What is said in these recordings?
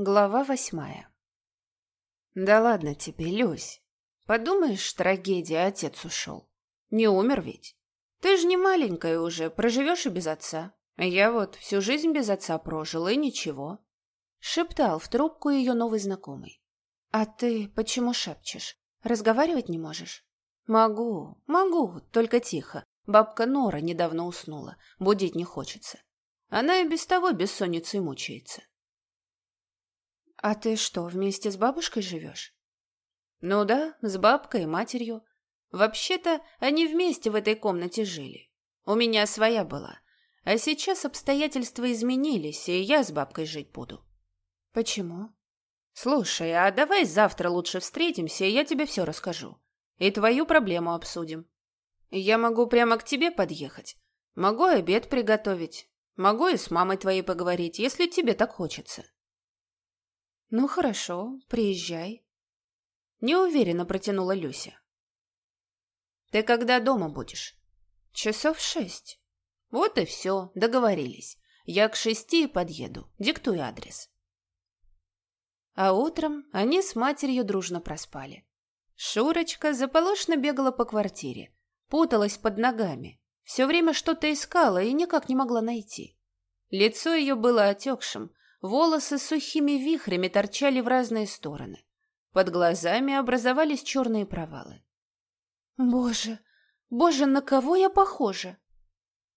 Глава восьмая. Да ладно тебе, Люсь. Подумаешь, трагедия, отец ушел. Не умер ведь. Ты же не маленькая уже, проживешь и без отца. Я вот всю жизнь без отца прожил, и ничего. Шептал в трубку ее новый знакомый. А ты почему шепчешь? Разговаривать не можешь? Могу, могу, только тихо. Бабка Нора недавно уснула, будить не хочется. Она и без того бессонницей мучается. «А ты что, вместе с бабушкой живешь?» «Ну да, с бабкой и матерью. Вообще-то они вместе в этой комнате жили. У меня своя была. А сейчас обстоятельства изменились, и я с бабкой жить буду». «Почему?» «Слушай, а давай завтра лучше встретимся, и я тебе все расскажу. И твою проблему обсудим. Я могу прямо к тебе подъехать. Могу обед приготовить. Могу и с мамой твоей поговорить, если тебе так хочется». «Ну хорошо, приезжай», — неуверенно протянула Люся. «Ты когда дома будешь?» «Часов шесть». «Вот и все, договорились. Я к шести подъеду. Диктуй адрес». А утром они с матерью дружно проспали. Шурочка заполошно бегала по квартире, путалась под ногами, все время что-то искала и никак не могла найти. Лицо ее было отекшим, Волосы сухими вихрями торчали в разные стороны. Под глазами образовались черные провалы. «Боже, боже, на кого я похожа?»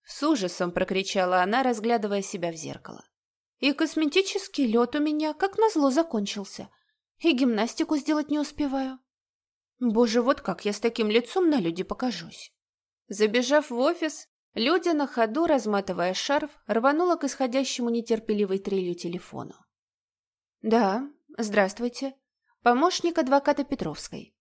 С ужасом прокричала она, разглядывая себя в зеркало. «И косметический лед у меня, как назло, закончился. И гимнастику сделать не успеваю. Боже, вот как я с таким лицом на люди покажусь!» Забежав в офис, Людя на ходу, разматывая шарф, рванула к исходящему нетерпеливой трелью телефону. «Да, здравствуйте. Помощник адвоката Петровской».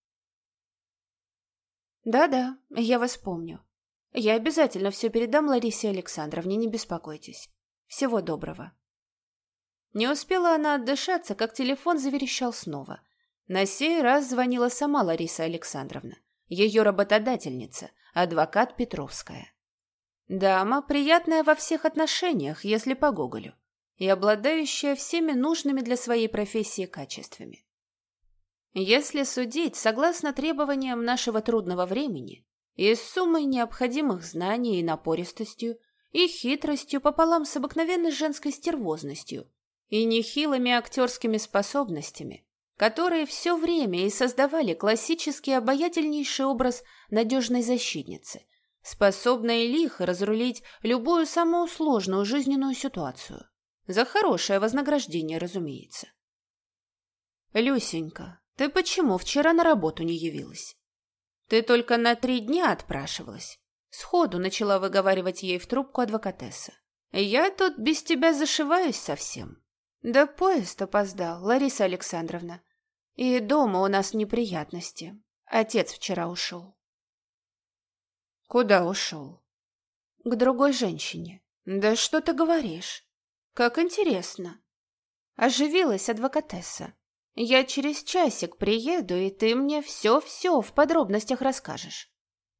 «Да-да, я вас помню. Я обязательно все передам Ларисе Александровне, не беспокойтесь. Всего доброго». Не успела она отдышаться, как телефон заверещал снова. На сей раз звонила сама Лариса Александровна, ее работодательница, адвокат Петровская. Дама приятная во всех отношениях, если по Гоголю, и обладающая всеми нужными для своей профессии качествами. Если судить согласно требованиям нашего трудного времени, и с суммой необходимых знаний и напористостью, и хитростью пополам с обыкновенной женской стервозностью, и нехилыми актерскими способностями, которые все время и создавали классический обаятельнейший образ надежной защитницы, способная лихо разрулить любую самую сложную жизненную ситуацию. За хорошее вознаграждение, разумеется. «Люсенька, ты почему вчера на работу не явилась? Ты только на три дня отпрашивалась». Сходу начала выговаривать ей в трубку адвокатесса. «Я тут без тебя зашиваюсь совсем». «Да поезд опоздал, Лариса Александровна. И дома у нас неприятности. Отец вчера ушел». Куда ушел? К другой женщине. Да что ты говоришь? Как интересно. Оживилась адвокатесса. Я через часик приеду, и ты мне все-все в подробностях расскажешь.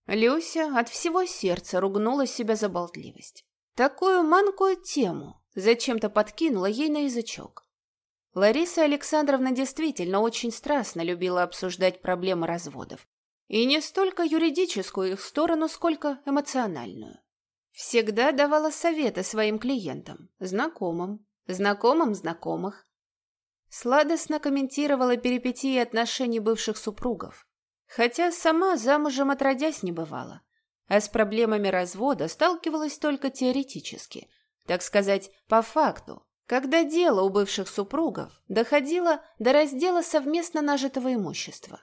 Люся от всего сердца ругнула себя за болтливость. Такую манкую тему зачем-то подкинула ей на язычок. Лариса Александровна действительно очень страстно любила обсуждать проблемы разводов, и не столько юридическую их сторону, сколько эмоциональную. Всегда давала советы своим клиентам, знакомым, знакомым знакомых. Сладостно комментировала перипетии отношений бывших супругов. Хотя сама замужем отродясь не бывала. А с проблемами развода сталкивалась только теоретически, так сказать, по факту, когда дело у бывших супругов доходило до раздела совместно нажитого имущества.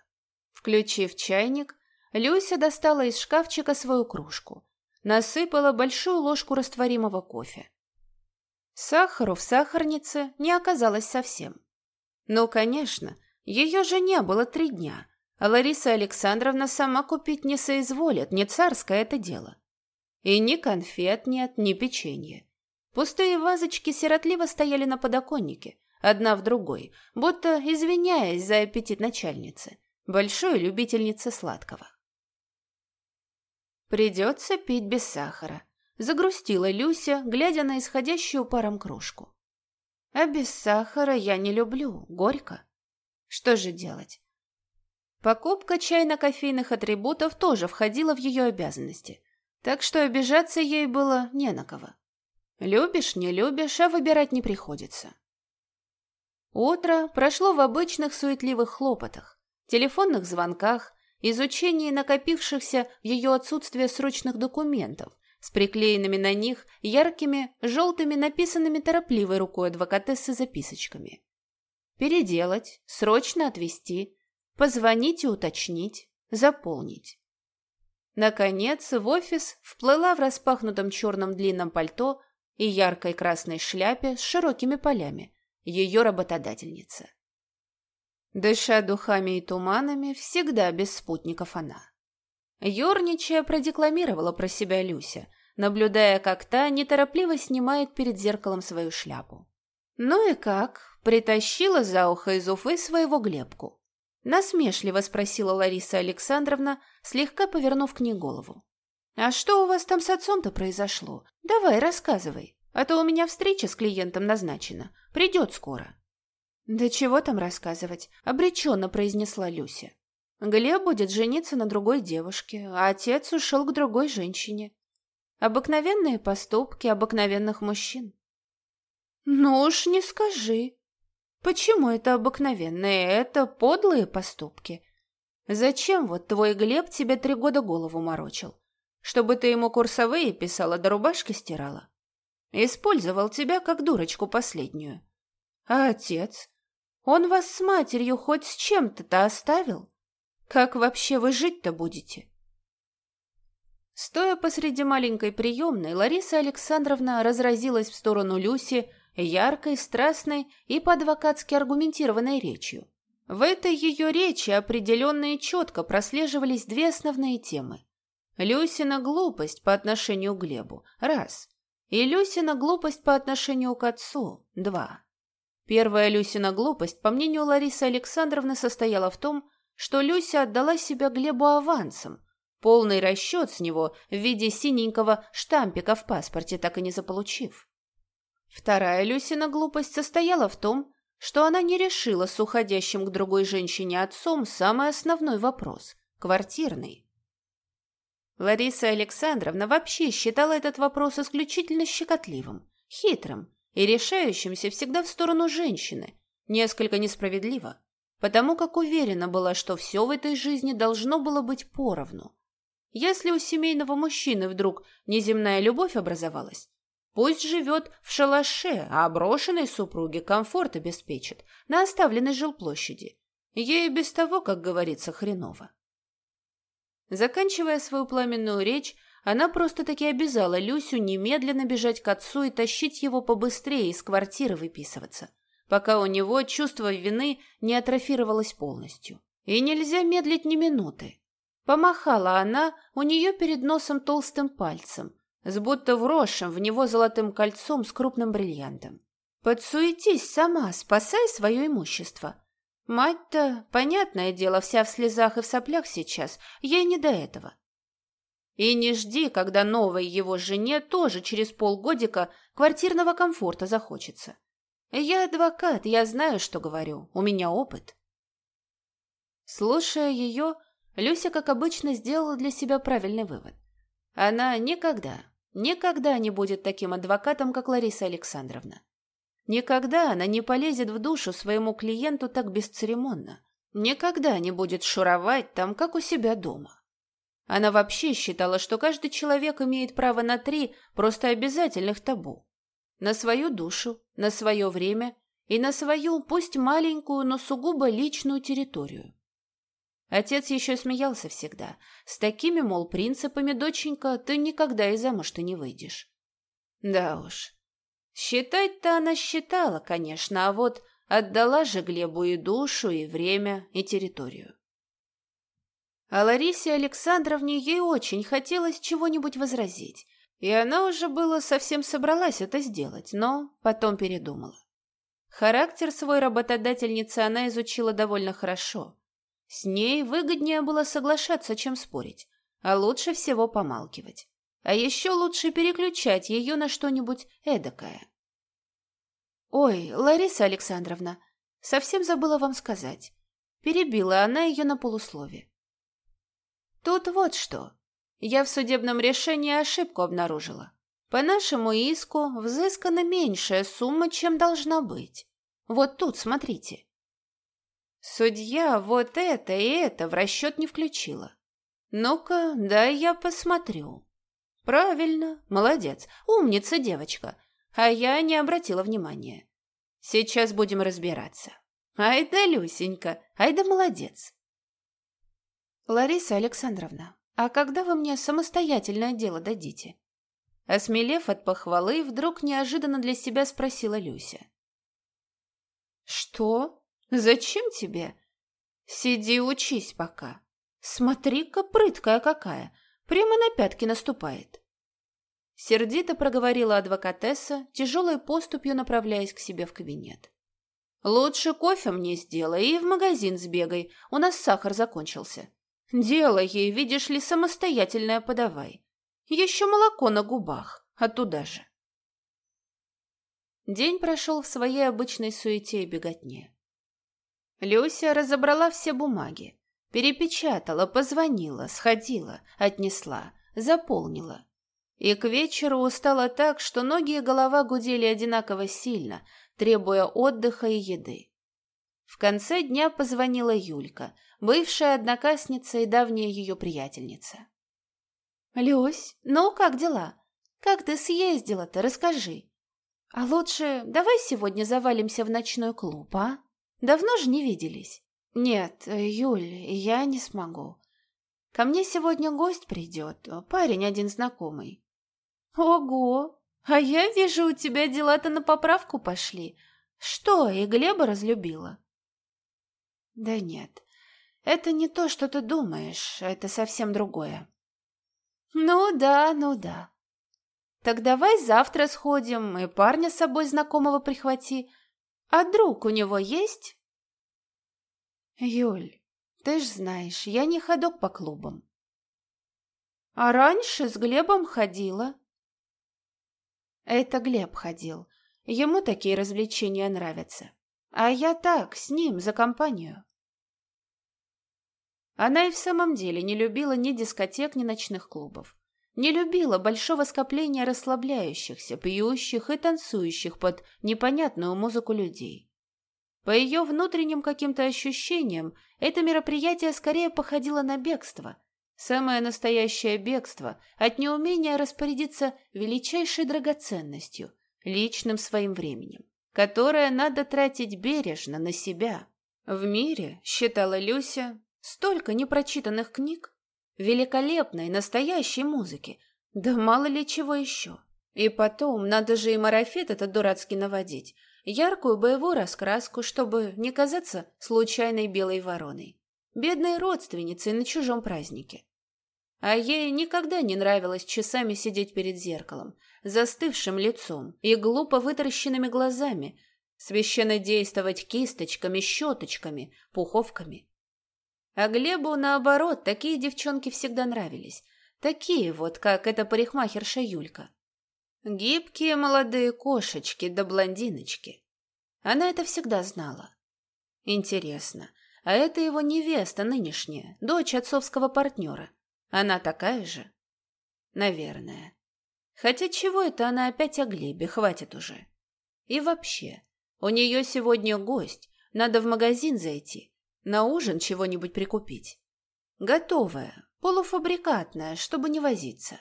Включив чайник, Люся достала из шкафчика свою кружку, насыпала большую ложку растворимого кофе. Сахару в сахарнице не оказалось совсем. Ну, конечно, ее же не было три дня, а Лариса Александровна сама купить не соизволит, не царское это дело. И ни конфет нет, ни печенья. Пустые вазочки сиротливо стояли на подоконнике, одна в другой, будто извиняясь за аппетит начальницы большой любительнице сладкого. «Придется пить без сахара», — загрустила Люся, глядя на исходящую паром кружку. А без сахара я не люблю, горько. Что же делать? Покупка чайно-кофейных атрибутов тоже входила в ее обязанности, так что обижаться ей было не на кого. Любишь, не любишь, а выбирать не приходится. Утро прошло в обычных суетливых хлопотах, телефонных звонках, изучении накопившихся в ее отсутствие срочных документов с приклеенными на них яркими, желтыми, написанными торопливой рукой адвокатессы записочками. Переделать, срочно отвезти, позвонить и уточнить, заполнить. Наконец, в офис вплыла в распахнутом черном длинном пальто и яркой красной шляпе с широкими полями ее работодательница. Дыша духами и туманами, всегда без спутников она. Ёрничая продекламировала про себя Люся, наблюдая, как та неторопливо снимает перед зеркалом свою шляпу. «Ну и как?» — притащила за ухо из Уфы своего Глебку. Насмешливо спросила Лариса Александровна, слегка повернув к ней голову. «А что у вас там с отцом-то произошло? Давай, рассказывай, а то у меня встреча с клиентом назначена. Придет скоро». «Да чего там рассказывать?» — обреченно произнесла Люся. «Глеб будет жениться на другой девушке, а отец ушел к другой женщине. Обыкновенные поступки обыкновенных мужчин». «Ну уж не скажи. Почему это обыкновенные? Это подлые поступки. Зачем вот твой Глеб тебе три года голову морочил? Чтобы ты ему курсовые писала да рубашки стирала? Использовал тебя как дурочку последнюю. А отец? Он вас с матерью хоть с чем-то-то оставил? Как вообще вы жить-то будете? Стоя посреди маленькой приемной, Лариса Александровна разразилась в сторону Люси яркой, страстной и по-адвокатски аргументированной речью. В этой ее речи определенно и четко прослеживались две основные темы. Люсина глупость по отношению к Глебу – раз, и Люсина глупость по отношению к отцу – два. Первая Люсина глупость, по мнению Ларисы Александровны, состояла в том, что Люся отдала себя Глебу авансом, полный расчет с него в виде синенького штампика в паспорте, так и не заполучив. Вторая Люсина глупость состояла в том, что она не решила с уходящим к другой женщине отцом самый основной вопрос – квартирный. Лариса Александровна вообще считала этот вопрос исключительно щекотливым, хитрым и решающимся всегда в сторону женщины, несколько несправедливо, потому как уверена была, что все в этой жизни должно было быть поровну. Если у семейного мужчины вдруг неземная любовь образовалась, пусть живет в шалаше, а брошенной супруге комфорт обеспечит на оставленной жилплощади. Ей без того, как говорится, хреново. Заканчивая свою пламенную речь, она просто-таки обязала Люсю немедленно бежать к отцу и тащить его побыстрее из квартиры выписываться, пока у него чувство вины не атрофировалось полностью. И нельзя медлить ни минуты. Помахала она у нее перед носом толстым пальцем, с будто вросшим в него золотым кольцом с крупным бриллиантом. «Подсуетись сама, спасай свое имущество», Мать-то, понятное дело, вся в слезах и в соплях сейчас, ей не до этого. И не жди, когда новой его жене тоже через полгодика квартирного комфорта захочется. Я адвокат, я знаю, что говорю, у меня опыт. Слушая ее, Люся, как обычно, сделала для себя правильный вывод. Она никогда, никогда не будет таким адвокатом, как Лариса Александровна. Никогда она не полезет в душу своему клиенту так бесцеремонно. Никогда не будет шуровать там, как у себя дома. Она вообще считала, что каждый человек имеет право на три просто обязательных табу. На свою душу, на свое время и на свою, пусть маленькую, но сугубо личную территорию. Отец еще смеялся всегда. С такими, мол, принципами, доченька, ты никогда и замуж-то не выйдешь. Да уж, Считать-то она считала, конечно, а вот отдала же Глебу и душу, и время, и территорию. А Ларисе Александровне ей очень хотелось чего-нибудь возразить, и она уже было совсем собралась это сделать, но потом передумала. Характер свой работодательницы она изучила довольно хорошо. С ней выгоднее было соглашаться, чем спорить, а лучше всего помалкивать. А еще лучше переключать ее на что-нибудь эдакое. «Ой, Лариса Александровна, совсем забыла вам сказать». Перебила она ее на полуслове. «Тут вот что. Я в судебном решении ошибку обнаружила. По нашему иску взыскана меньшая сумма, чем должна быть. Вот тут, смотрите. Судья вот это и это в расчет не включила. Ну-ка, дай я посмотрю. Правильно, молодец, умница девочка. А я не обратила внимания. Сейчас будем разбираться. Ай да, Люсенька, ай да молодец. Лариса Александровна, а когда вы мне самостоятельное дело дадите? Осмелев от похвалы, вдруг неожиданно для себя спросила Люся. «Что? Зачем тебе? Сиди учись пока. Смотри-ка, прыткая какая, прямо на пятки наступает». Сердито проговорила адвокатесса, тяжелой поступью направляясь к себе в кабинет. «Лучше кофе мне сделай и в магазин сбегай, у нас сахар закончился. Дело ей, видишь ли, самостоятельное подавай. Еще молоко на губах, а туда же. День прошел в своей обычной суете и беготне. Люся разобрала все бумаги, перепечатала, позвонила, сходила, отнесла, заполнила. И к вечеру устала так, что ноги и голова гудели одинаково сильно, требуя отдыха и еды. В конце дня позвонила Юлька, бывшая однокасница и давняя ее приятельница. «Люсь, ну как дела? Как ты съездила-то, расскажи. А лучше давай сегодня завалимся в ночной клуб, а? Давно же не виделись». «Нет, Юль, я не смогу. Ко мне сегодня гость придет, парень один знакомый». «Ого! А я вижу, у тебя дела-то на поправку пошли. Что, и Глеба разлюбила?» «Да нет, это не то, что ты думаешь, это совсем другое. Ну да, ну да. Так давай завтра сходим и парня с собой знакомого прихвати. А друг у него есть? Юль, ты ж знаешь, я не ходок по клубам. А раньше с Глебом ходила. Это Глеб ходил. Ему такие развлечения нравятся. А я так, с ним, за компанию. Она и в самом деле не любила ни дискотек, ни ночных клубов. Не любила большого скопления расслабляющихся, пьющих и танцующих под непонятную музыку людей. По ее внутренним каким-то ощущениям, это мероприятие скорее походило на бегство. Самое настоящее бегство от неумения распорядиться величайшей драгоценностью, личным своим временем, которое надо тратить бережно на себя. В мире, считала Люся, Столько непрочитанных книг, великолепной, настоящей музыки, да мало ли чего еще. И потом, надо же и марафет этот дурацкий наводить, яркую боевую раскраску, чтобы не казаться случайной белой вороной, бедной родственницей на чужом празднике. А ей никогда не нравилось часами сидеть перед зеркалом, застывшим лицом и глупо вытаращенными глазами, священно действовать кисточками, щеточками, пуховками. А Глебу, наоборот, такие девчонки всегда нравились. Такие вот, как эта парикмахерша Юлька. Гибкие молодые кошечки да блондиночки. Она это всегда знала. Интересно, а это его невеста нынешняя, дочь отцовского партнера. Она такая же? Наверное. Хотя чего это она опять о Глебе, хватит уже. И вообще, у нее сегодня гость, надо в магазин зайти. На ужин чего-нибудь прикупить. Готовое, полуфабрикатное, чтобы не возиться.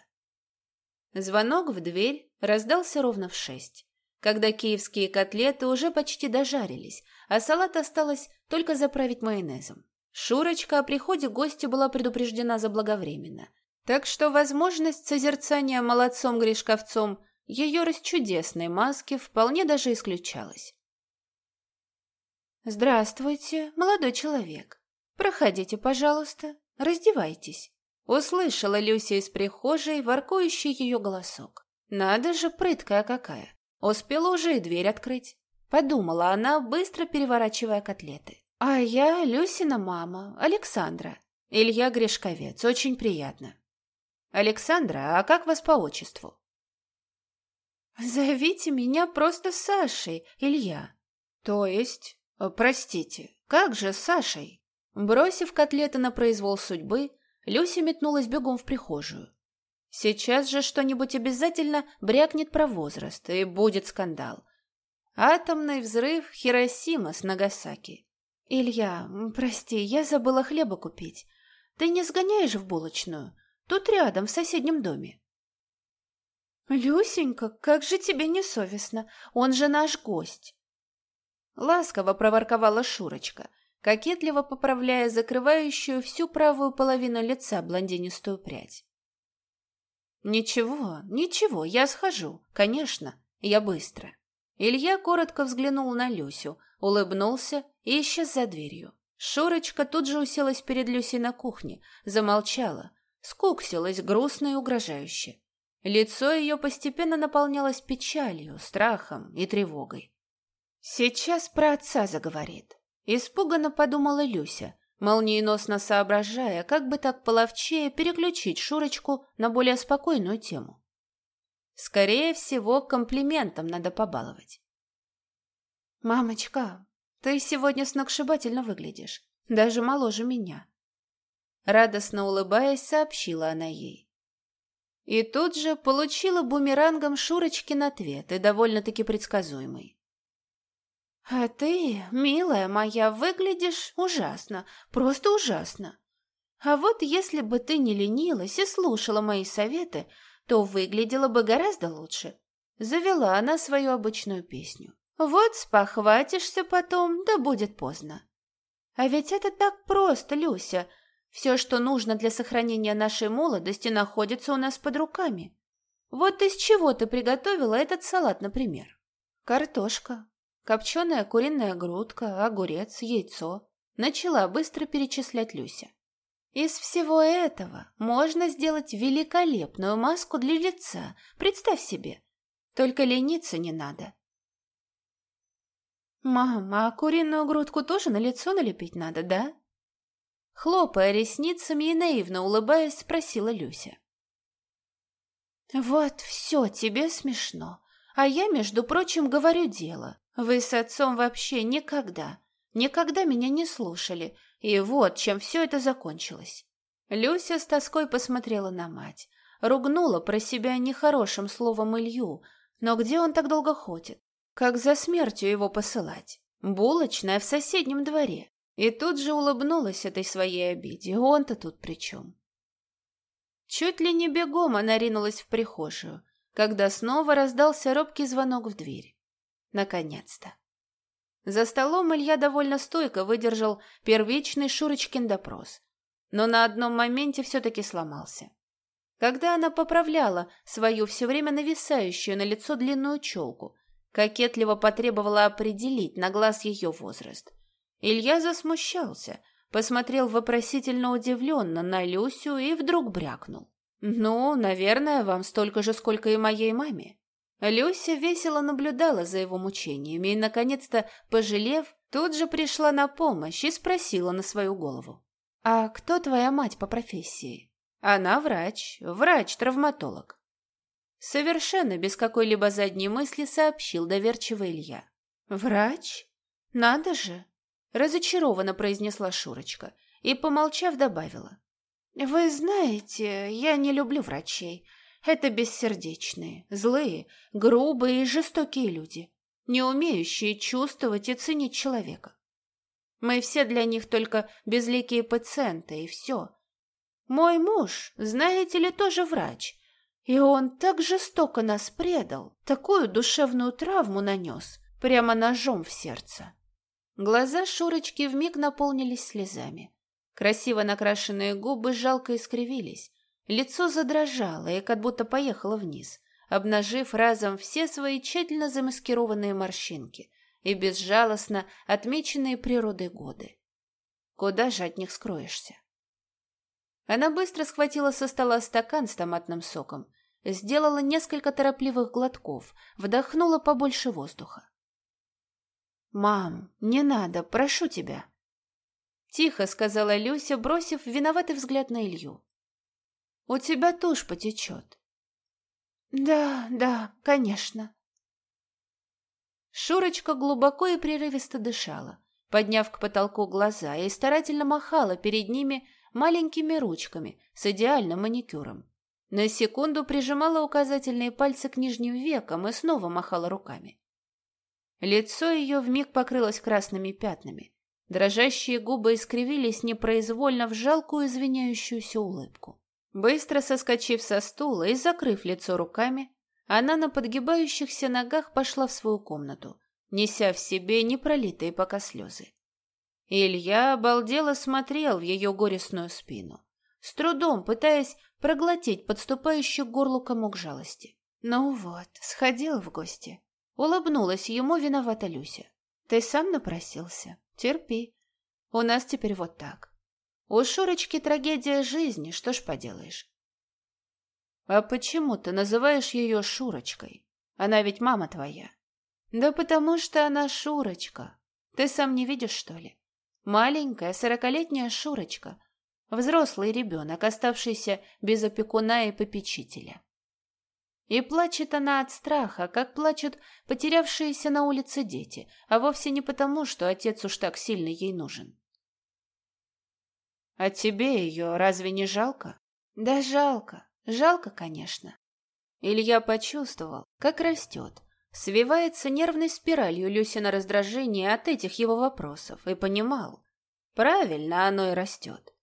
Звонок в дверь раздался ровно в шесть, когда киевские котлеты уже почти дожарились, а салат осталось только заправить майонезом. Шурочка о приходе гостя была предупреждена заблаговременно, так что возможность созерцания молодцом-грешковцом ее расчудесной маски вполне даже исключалась. «Здравствуйте, молодой человек. Проходите, пожалуйста, раздевайтесь». Услышала Люся из прихожей воркующий ее голосок. «Надо же, прыткая какая! Успела уже и дверь открыть». Подумала она, быстро переворачивая котлеты. «А я Люсина мама, Александра. Илья Гришковец, очень приятно». «Александра, а как вас по отчеству?» Зовите меня просто Сашей, Илья. То есть, простите, как же с Сашей? Бросив котлеты на произвол судьбы, Люся метнулась бегом в прихожую. Сейчас же что-нибудь обязательно брякнет про возраст, и будет скандал. Атомный взрыв Хиросима с Нагасаки. «Илья, прости, я забыла хлеба купить. Ты не сгоняешь в булочную? Тут рядом, в соседнем доме». «Люсенька, как же тебе не совестно? Он же наш гость!» Ласково проворковала Шурочка, кокетливо поправляя закрывающую всю правую половину лица блондинистую прядь. «Ничего, ничего, я схожу. Конечно, я быстро». Илья коротко взглянул на Люсю, улыбнулся и исчез за дверью. Шурочка тут же уселась перед Люсей на кухне, замолчала, скуксилась грустно и угрожающе. Лицо ее постепенно наполнялось печалью, страхом и тревогой. «Сейчас про отца заговорит», — испуганно подумала Люся, молниеносно соображая, как бы так половчее переключить Шурочку на более спокойную тему. Скорее всего, комплиментом надо побаловать. «Мамочка, ты сегодня сногсшибательно выглядишь, даже моложе меня», радостно улыбаясь, сообщила она ей. И тут же получила бумерангом Шурочкин ответ, и довольно-таки предсказуемый. «А ты, милая моя, выглядишь ужасно, просто ужасно. А вот если бы ты не ленилась и слушала мои советы, то выглядела бы гораздо лучше». Завела она свою обычную песню. «Вот спохватишься потом, да будет поздно». А ведь это так просто, Люся, все, что нужно для сохранения нашей молодости, находится у нас под руками. Вот из чего ты приготовила этот салат, например? Картошка, копченая куриная грудка, огурец, яйцо. Начала быстро перечислять Люся. Из всего этого можно сделать великолепную маску для лица. Представь себе. Только лениться не надо. «Мама, а куриную грудку тоже на лицо налепить надо, да?» Хлопая ресницами и наивно улыбаясь, спросила Люся. «Вот все тебе смешно. А я, между прочим, говорю дело. Вы с отцом вообще никогда, никогда меня не слушали. И вот чем все это закончилось». Люся с тоской посмотрела на мать. Ругнула про себя нехорошим словом Илью. Но где он так долго ходит? Как за смертью его посылать? Булочная в соседнем дворе. И тут же улыбнулась этой своей обиде. Он-то тут при чем? Чуть ли не бегом она ринулась в прихожую, когда снова раздался робкий звонок в дверь. Наконец-то. За столом Илья довольно стойко выдержал первичный Шурочкин допрос, но на одном моменте все-таки сломался. Когда она поправляла свою все время нависающую на лицо длинную челку, кокетливо потребовала определить на глаз ее возраст. Илья засмущался, посмотрел вопросительно удивленно на Люсю и вдруг брякнул. «Ну, наверное, вам столько же, сколько и моей маме». Люся весело наблюдала за его мучениями и, наконец-то, пожалев, тут же пришла на помощь и спросила на свою голову. «А кто твоя мать по профессии?» «Она врач, врач-травматолог». Совершенно без какой-либо задней мысли сообщил доверчиво Илья. «Врач? Надо же!» разочарованно произнесла Шурочка и, помолчав, добавила. «Вы знаете, я не люблю врачей. Это бессердечные, злые, грубые и жестокие люди, не умеющие чувствовать и ценить человека. Мы все для них только безликие пациенты, и все. Мой муж, знаете ли, тоже врач, и он так жестоко нас предал, такую душевную травму нанес, прямо ножом в сердце. Глаза Шурочки вмиг наполнились слезами. Красиво накрашенные губы жалко искривились. Лицо задрожало и как будто поехало вниз, обнажив разом все свои тщательно замаскированные морщинки и безжалостно отмеченные природой годы. Куда же от них скроешься? Она быстро схватила со стола стакан с томатным соком, сделала несколько торопливых глотков, вдохнула побольше воздуха. «Мам, не надо, прошу тебя!» Тихо сказала Люся, бросив виноватый взгляд на Илью. «У тебя тушь потечет». «Да, да, конечно». Шурочка глубоко и прерывисто дышала, подняв к потолку глаза и старательно махала перед ними маленькими ручками с идеальным маникюром. На секунду прижимала указательные пальцы к нижним векам и снова махала руками. Лицо ее вмиг покрылось красными пятнами. Дрожащие губы искривились непроизвольно в жалкую извиняющуюся улыбку. Быстро соскочив со стула и закрыв лицо руками, она на подгибающихся ногах пошла в свою комнату, неся в себе непролитые пока слезы. Илья обалдело смотрел в ее горестную спину, с трудом пытаясь проглотить подступающий к горлу комок жалости. «Ну вот, сходил в гости». Улыбнулась ему виновата Люся. «Ты сам напросился. Терпи. У нас теперь вот так. У Шурочки трагедия жизни, что ж поделаешь. А почему ты называешь ее Шурочкой? Она ведь мама твоя. Да потому что она Шурочка. Ты сам не видишь, что ли? Маленькая сорокалетняя Шурочка. Взрослый ребенок, оставшийся без опекуна и попечителя. И плачет она от страха, как плачут потерявшиеся на улице дети, а вовсе не потому, что отец уж так сильно ей нужен. А тебе ее разве не жалко? Да жалко, жалко, конечно. Илья почувствовал, как растет, свивается нервной спиралью Люсина раздражение от этих его вопросов, и понимал, правильно оно и растет.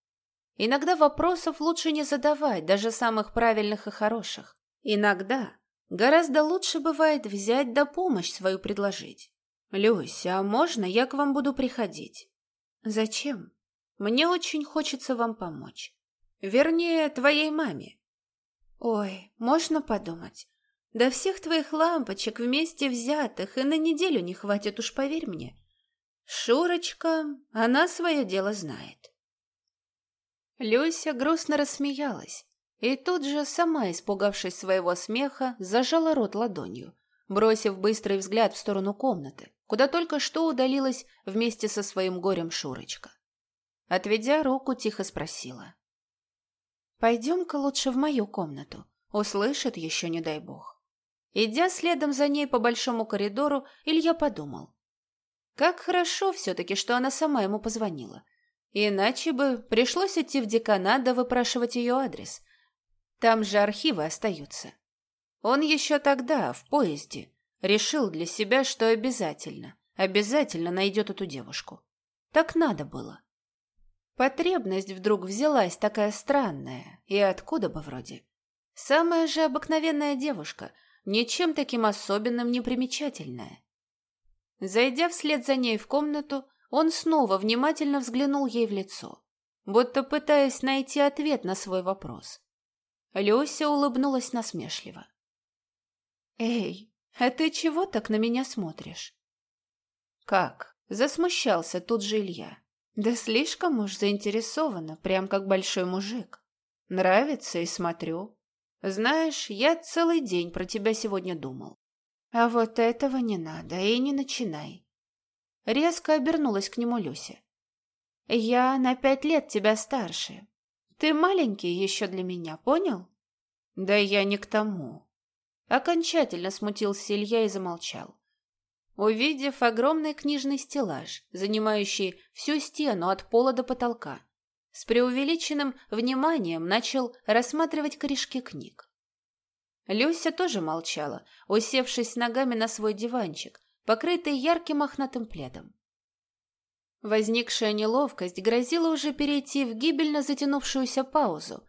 Иногда вопросов лучше не задавать, даже самых правильных и хороших. Иногда гораздо лучше бывает взять да помощь свою предложить. «Люся, а можно я к вам буду приходить?» «Зачем?» Мне очень хочется вам помочь. Вернее, твоей маме. Ой, можно подумать. Да всех твоих лампочек вместе взятых и на неделю не хватит, уж поверь мне. Шурочка, она свое дело знает. Люся грустно рассмеялась и тут же, сама испугавшись своего смеха, зажала рот ладонью, бросив быстрый взгляд в сторону комнаты, куда только что удалилась вместе со своим горем Шурочка. Отведя руку, тихо спросила. «Пойдем-ка лучше в мою комнату. Услышит еще, не дай бог». Идя следом за ней по большому коридору, Илья подумал. Как хорошо все-таки, что она сама ему позвонила. Иначе бы пришлось идти в деканат да выпрашивать ее адрес. Там же архивы остаются. Он еще тогда, в поезде, решил для себя, что обязательно, обязательно найдет эту девушку. Так надо было. Потребность вдруг взялась такая странная, и откуда бы вроде. Самая же обыкновенная девушка, ничем таким особенным не примечательная. Зайдя вслед за ней в комнату, он снова внимательно взглянул ей в лицо, будто пытаясь найти ответ на свой вопрос. Люся улыбнулась насмешливо. «Эй, а ты чего так на меня смотришь?» «Как?» — засмущался тут же Илья. Да слишком уж заинтересована, прям как большой мужик. Нравится и смотрю. Знаешь, я целый день про тебя сегодня думал. А вот этого не надо и не начинай. Резко обернулась к нему Люся. Я на пять лет тебя старше. Ты маленький еще для меня, понял? Да я не к тому. Окончательно смутился Илья и замолчал увидев огромный книжный стеллаж, занимающий всю стену от пола до потолка. С преувеличенным вниманием начал рассматривать корешки книг. Люся тоже молчала, усевшись ногами на свой диванчик, покрытый ярким мохнатым пледом. Возникшая неловкость грозила уже перейти в гибельно затянувшуюся паузу,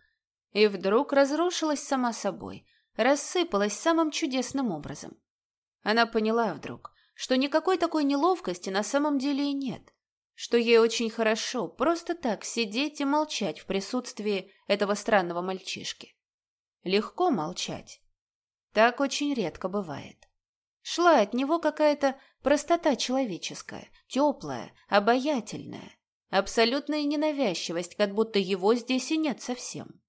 и вдруг разрушилась сама собой, рассыпалась самым чудесным образом. Она поняла вдруг, что никакой такой неловкости на самом деле и нет, что ей очень хорошо просто так сидеть и молчать в присутствии этого странного мальчишки. Легко молчать. Так очень редко бывает. Шла от него какая-то простота человеческая, теплая, обаятельная, абсолютная ненавязчивость, как будто его здесь и нет совсем.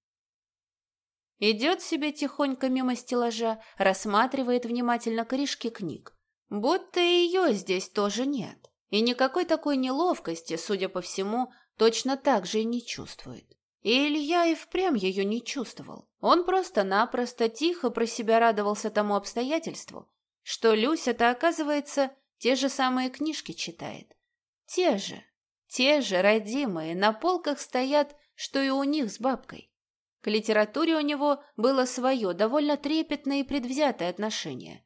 Идет себе тихонько мимо стеллажа, рассматривает внимательно корешки книг. Будто ее здесь тоже нет. И никакой такой неловкости, судя по всему, точно так же и не чувствует. И Илья и впрямь ее не чувствовал. Он просто-напросто тихо про себя радовался тому обстоятельству, что Люся-то, оказывается, те же самые книжки читает. Те же, те же родимые на полках стоят, что и у них с бабкой. К литературе у него было свое, довольно трепетное и предвзятое отношение.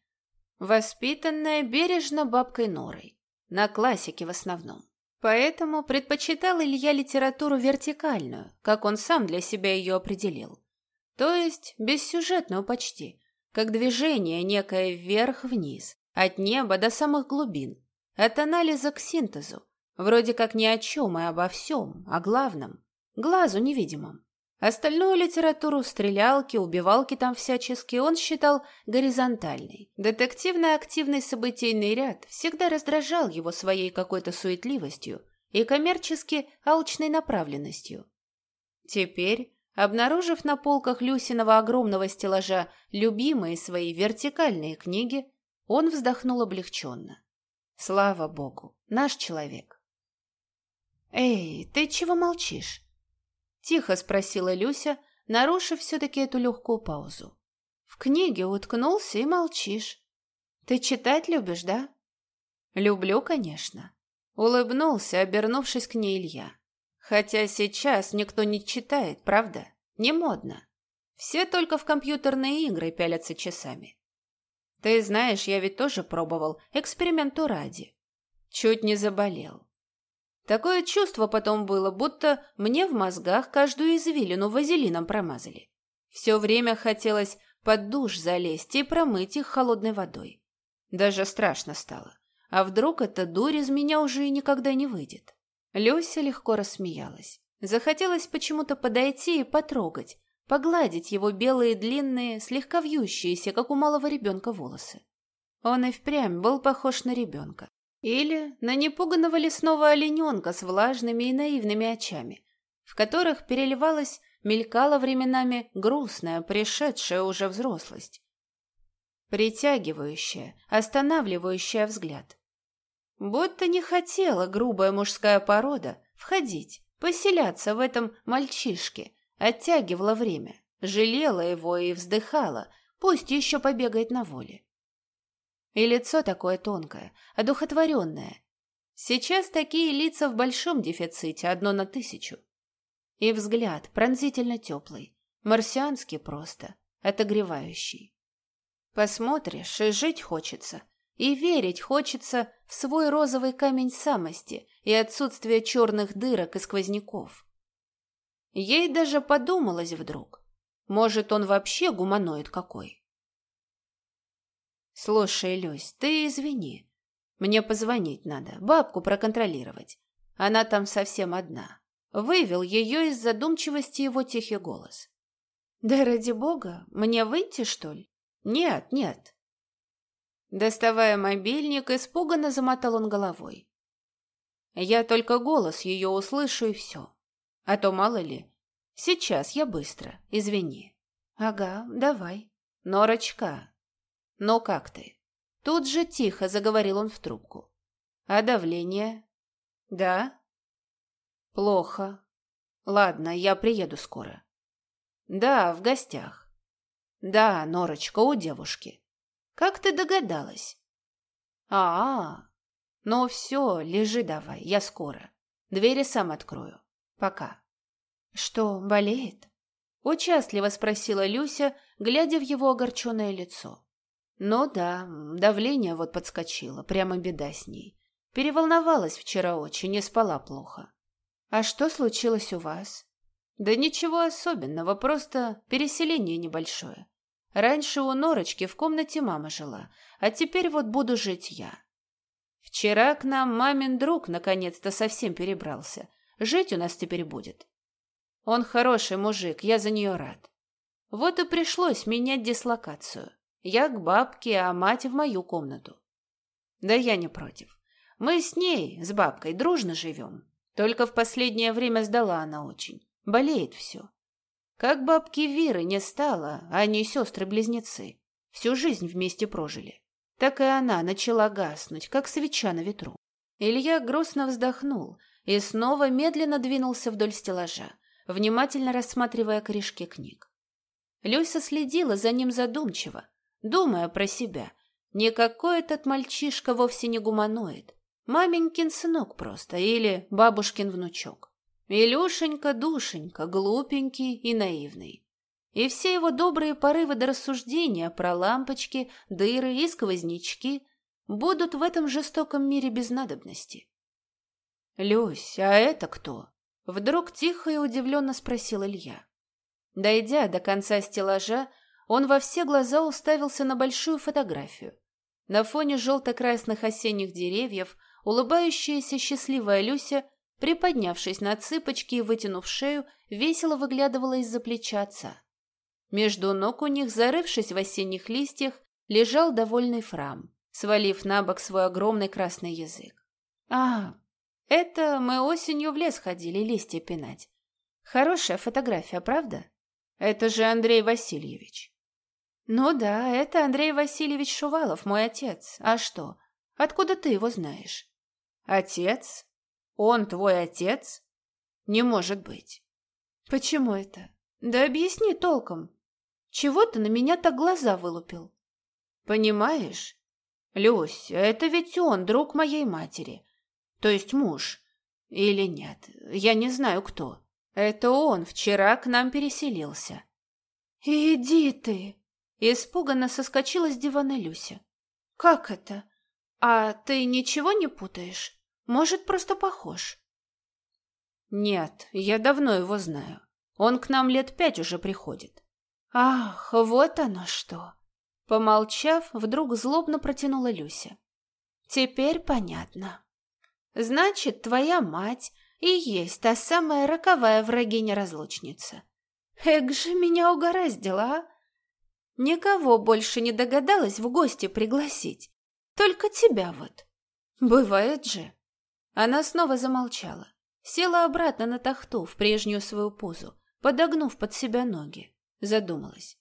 Воспитанное бережно бабкой Норой. На классике в основном. Поэтому предпочитал Илья литературу вертикальную, как он сам для себя ее определил. То есть бессюжетную почти, как движение некое вверх-вниз, от неба до самых глубин, от анализа к синтезу, вроде как ни о чем и обо всем, о главном, глазу невидимом. Остальную литературу, стрелялки, убивалки там всяческие, он считал горизонтальной. Детективно-активный событийный ряд всегда раздражал его своей какой-то суетливостью и коммерчески алчной направленностью. Теперь, обнаружив на полках Люсиного огромного стеллажа любимые свои вертикальные книги, он вздохнул облегченно. Слава богу, наш человек. «Эй, ты чего молчишь?» Тихо спросила Люся, нарушив все-таки эту легкую паузу. В книге уткнулся и молчишь. Ты читать любишь, да? Люблю, конечно. Улыбнулся, обернувшись к ней Илья. Хотя сейчас никто не читает, правда? Не модно. Все только в компьютерные игры пялятся часами. Ты знаешь, я ведь тоже пробовал, эксперименту ради. Чуть не заболел. Такое чувство потом было, будто мне в мозгах каждую извилину вазелином промазали. Все время хотелось под душ залезть и промыть их холодной водой. Даже страшно стало. А вдруг эта дурь из меня уже и никогда не выйдет? Люся легко рассмеялась. Захотелось почему-то подойти и потрогать, погладить его белые длинные, слегка вьющиеся, как у малого ребенка, волосы. Он и впрямь был похож на ребенка. Или на непуганного лесного олененка с влажными и наивными очами, в которых переливалась, мелькала временами грустная, пришедшая уже взрослость. Притягивающая, останавливающая взгляд. Будто не хотела грубая мужская порода входить, поселяться в этом мальчишке, оттягивала время, жалела его и вздыхала, пусть еще побегает на воле. И лицо такое тонкое, одухотворенное. Сейчас такие лица в большом дефиците, одно на тысячу. И взгляд пронзительно теплый, марсианский просто, отогревающий. Посмотришь, и жить хочется, и верить хочется в свой розовый камень самости и отсутствие черных дырок и сквозняков. Ей даже подумалось вдруг, может, он вообще гуманоид какой. «Слушай, Люсь, ты извини. Мне позвонить надо, бабку проконтролировать. Она там совсем одна». Вывел ее из задумчивости его тихий голос. «Да ради бога, мне выйти, что ли?» «Нет, нет». Доставая мобильник, испуганно замотал он головой. «Я только голос ее услышу и все. А то мало ли. Сейчас я быстро, извини». «Ага, давай». «Норочка, «Ну как ты?» Тут же тихо заговорил он в трубку. «А давление?» «Да?» «Плохо. Ладно, я приеду скоро». «Да, в гостях». «Да, Норочка, у девушки». «Как ты догадалась?» «А-а-а! Ну все, лежи давай, я скоро. Двери сам открою. Пока». «Что, болеет?» Участливо спросила Люся, глядя в его огорченное лицо. Ну да, давление вот подскочило, прямо беда с ней. Переволновалась вчера очень, не спала плохо. А что случилось у вас? Да ничего особенного, просто переселение небольшое. Раньше у Норочки в комнате мама жила, а теперь вот буду жить я. Вчера к нам мамин друг наконец-то совсем перебрался. Жить у нас теперь будет. Он хороший мужик, я за нее рад. Вот и пришлось менять дислокацию. Я к бабке, а мать в мою комнату. Да я не против. Мы с ней, с бабкой, дружно живем. Только в последнее время сдала она очень. Болеет все. Как бабки Виры не стало, а они сестры-близнецы. Всю жизнь вместе прожили. Так и она начала гаснуть, как свеча на ветру. Илья грустно вздохнул и снова медленно двинулся вдоль стеллажа, внимательно рассматривая корешки книг. Люся следила за ним задумчиво, думая про себя, Никакой этот мальчишка вовсе не гуманоид. Маменькин сынок просто или бабушкин внучок. Илюшенька-душенька, глупенький и наивный. И все его добрые порывы до рассуждения про лампочки, дыры и сквознячки будут в этом жестоком мире без надобности. «Люсь, а это кто?» Вдруг тихо и удивленно спросил Илья. Дойдя до конца стеллажа, он во все глаза уставился на большую фотографию. На фоне желто-красных осенних деревьев улыбающаяся счастливая Люся, приподнявшись на цыпочки и вытянув шею, весело выглядывала из-за плеча отца. Между ног у них, зарывшись в осенних листьях, лежал довольный Фрам, свалив на бок свой огромный красный язык. «А, это мы осенью в лес ходили листья пинать. Хорошая фотография, правда? Это же Андрей Васильевич». «Ну да, это Андрей Васильевич Шувалов, мой отец. А что? Откуда ты его знаешь?» «Отец? Он твой отец?» «Не может быть». «Почему это? Да объясни толком. Чего ты на меня так глаза вылупил?» «Понимаешь? Люсь, это ведь он, друг моей матери. То есть муж. Или нет, я не знаю кто. Это он вчера к нам переселился». «Иди ты!» Испуганно соскочила с дивана Люся. «Как это? А ты ничего не путаешь? Может, просто похож?» «Нет, я давно его знаю. Он к нам лет пять уже приходит». «Ах, вот оно что!» Помолчав, вдруг злобно протянула Люся. «Теперь понятно. Значит, твоя мать и есть та самая роковая врагиня-разлучница. Эк же меня угораздило, а! Никого больше не догадалась в гости пригласить. Только тебя вот. Бывает же. Она снова замолчала. Села обратно на тахту в прежнюю свою позу, подогнув под себя ноги. Задумалась.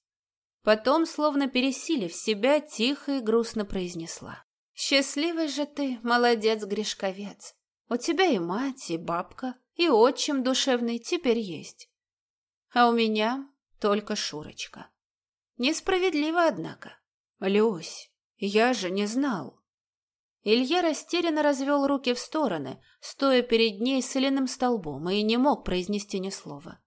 Потом, словно пересилив себя, тихо и грустно произнесла. «Счастливый же ты, молодец-грешковец. У тебя и мать, и бабка, и отчим душевный теперь есть. А у меня только Шурочка. Несправедливо, однако. Люсь, я же не знал. Илья растерянно развел руки в стороны, стоя перед ней соляным столбом, и не мог произнести ни слова.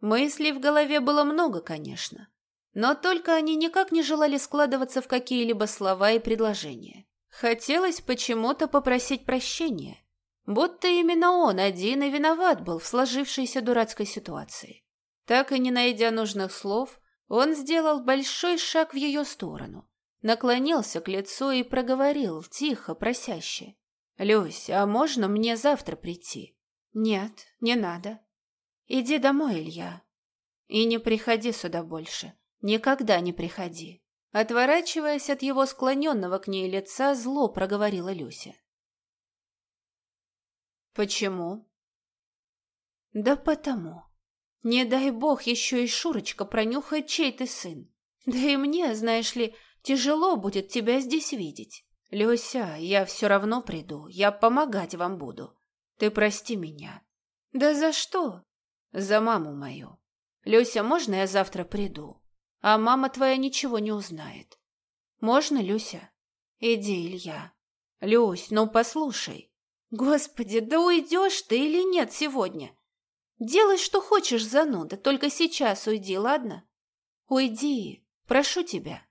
Мыслей в голове было много, конечно, но только они никак не желали складываться в какие-либо слова и предложения. Хотелось почему-то попросить прощения, будто именно он один и виноват был в сложившейся дурацкой ситуации. Так и не найдя нужных слов, он сделал большой шаг в ее сторону, наклонился к лицу и проговорил, тихо, просяще. «Люсь, а можно мне завтра прийти?» «Нет, не надо. Иди домой, Илья. И не приходи сюда больше. Никогда не приходи». Отворачиваясь от его склоненного к ней лица, зло проговорила Люся. «Почему?» «Да потому. Не дай бог еще и Шурочка пронюхает, чей ты сын. Да и мне, знаешь ли, тяжело будет тебя здесь видеть. Люся, я все равно приду, я помогать вам буду. Ты прости меня. Да за что? За маму мою. Люся, можно я завтра приду? А мама твоя ничего не узнает. Можно, Люся? Иди, Илья. Люсь, ну послушай. Господи, да уйдешь ты или нет сегодня? Делай, что хочешь, зануда, только сейчас уйди, ладно? Уйди, прошу тебя.